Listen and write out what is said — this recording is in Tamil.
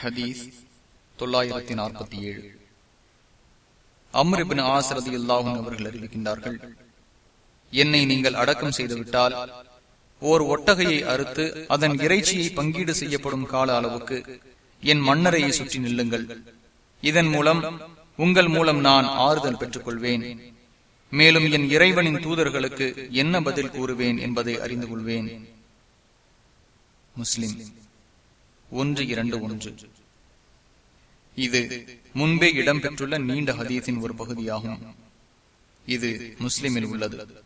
ஹதீஸ் தொள்ளாயிரத்தி நாற்பத்தி ஏழு. அம்ரிபின் ஆசரதி அல்லாஹும் அவர்கள் அறிவிக்கின்றார்கள் என்னை நீங்கள் அடக்கம் செய்துவிட்டால் ஓர் ஒட்டகையை அறுத்து அதன் இறைச்சியை பங்கீடு செய்யப்படும் கால அளவுக்கு என் மன்னரையை சுற்றி நில்லுங்கள். இதன் மூலம் உங்கள் மூலம் நான் ஆறுதல் பெற்றுக் கொள்வேன் மேலும் என் இறைவனின் தூதர்களுக்கு என்ன பதில் கூறுவேன் என்பதை அறிந்து கொள்வேன். முஸ்லிம். ஒன்று இரண்டு ஒன்று. இது முன்பே இடம்பெற்றுள்ள நீண்ட ஹதீஸின் ஒரு பகுதியாகும். இது முஸ்லிமில் உள்ளது.